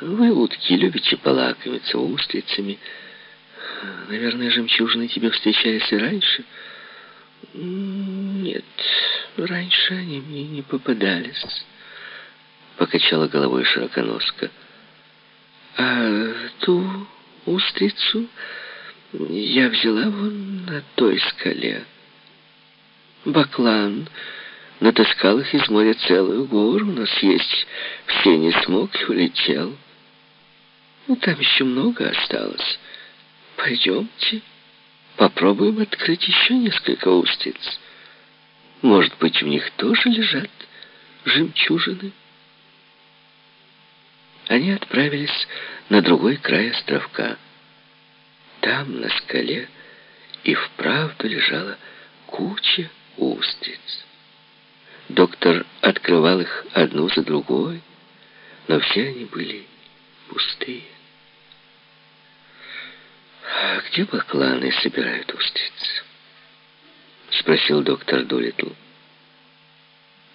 Вы, утки, любите полакомиться устрицами. Наверное, жемчужины тебе встречались и раньше. Нет, раньше они мне не попадались. Покачала головой широконоска. А ту устрицу я взяла вон на той скале. Баклан натаскал их из моря целую гору, но съесть все не смог и улетел. Ну, там еще много осталось. Пойдемте, попробуем открыть еще несколько устриц. Может быть, в них тоже лежат жемчужины? Они отправились на другой край островка. Там, на скале, и вправду лежала куча устриц. Доктор открывал их одну за другой, но все они были пустые. «А где бакланы собирают устриц?» — спросил доктор Дулитл.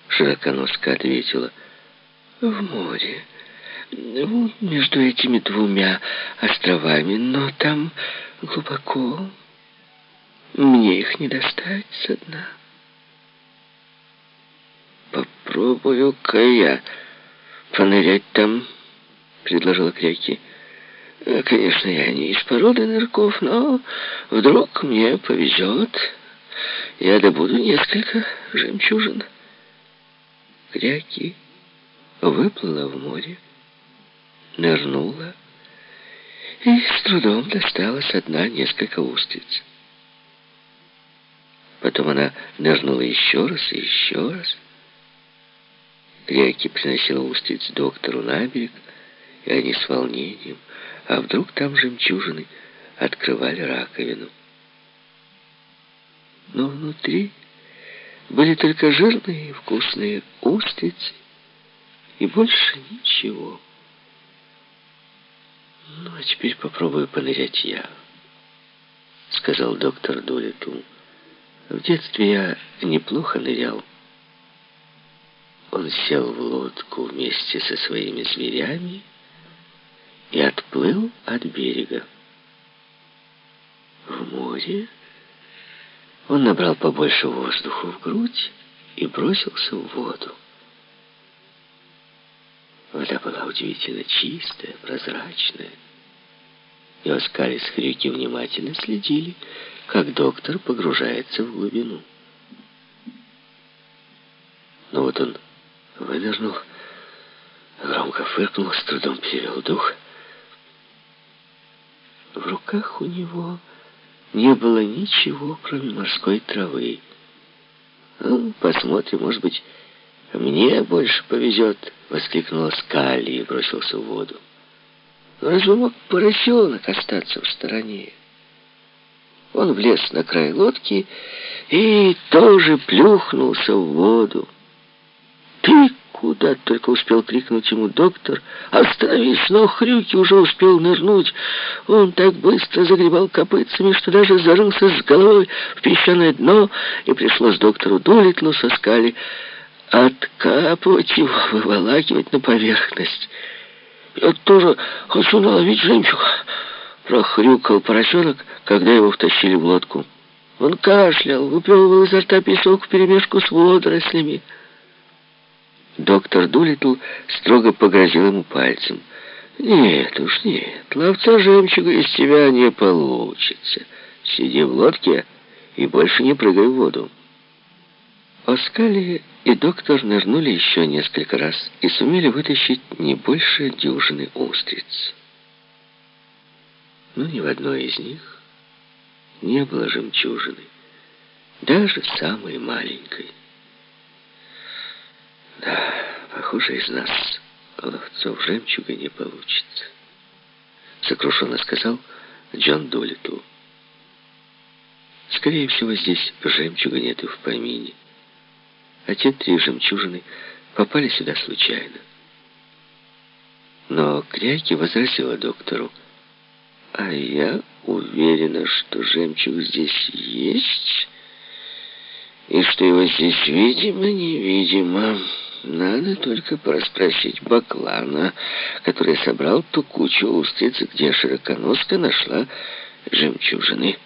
Широконоска ответила, «В море, ну, между этими двумя островами, но там глубоко. Мне их не достать со дна». «Попробую-ка я понырять там», — предложила Кряки. Э, конечно, я не из породы нырков, но вдруг мне повезет. Я добуду несколько жемчужин. Кряки выплыла в море, нырнула и с трудом достала со дна несколько устриц. Потом она нырнула еще раз и еще раз. Кряки приносила устриц доктору на берег, и они с волнением а вдруг там жемчужины открывали раковину. Но внутри были только жирные и вкусные устрицы и больше ничего. «Ну, а теперь попробую понырять я», — сказал доктор Долитл. «В детстве я неплохо нырял». Он сел в лодку вместе со своими зверями и отплыл от берега. В море он набрал побольше воздуха в грудь и бросился в воду. Вода была удивительно чистая, прозрачная. И Оскар с Хрюки внимательно следили, как доктор погружается в глубину. Но вот он вынырнул, громко фыркнул, с трудом перевел дух — в руках у него не было ничего, кроме морской травы. «Ну, посмотрим, может быть, мне больше повезет», — воскликнула Скалли и бросился в воду. «Но разве мог поросенок остаться в стороне?» Он влез на край лодки и тоже плюхнулся в воду. «Ты Куда только успел крикнуть ему доктор. «Остановись!» Но Хрюки уже успел нырнуть. Он так быстро загребал копытцами, что даже зарылся с головой в песчаное дно, и пришлось доктору Дулитлу со скали откапывать его, выволакивать на поверхность. «Я тоже хочу наловить жемчуг», — прохрюкал поросенок, когда его втащили в лодку. Он кашлял, выплевывал изо рта песок вперемешку с водорослями. Доктор Дулитл строго погрозил ему пальцем. «Нет уж, нет, ловца жемчуга из тебя не получится. Сиди в лодке и больше не прыгай в воду». Оскали и доктор нырнули еще несколько раз и сумели вытащить не больше дюжины устриц. Но ни в одной из них не было жемчужины, даже самой маленькой. Да, похоже, из нас ловцов жемчуга не получится. Сокрушенно сказал Джон Долитл. Скорее всего, здесь жемчуга нет и в помине. А те три жемчужины попали сюда случайно. Но Кряки возразила доктору. А я уверена, что жемчуг здесь есть, и что его здесь видимо-невидимо. Надо только порасспросить Баклана, который собрал ту кучу устриц, где широконоска нашла жемчужины.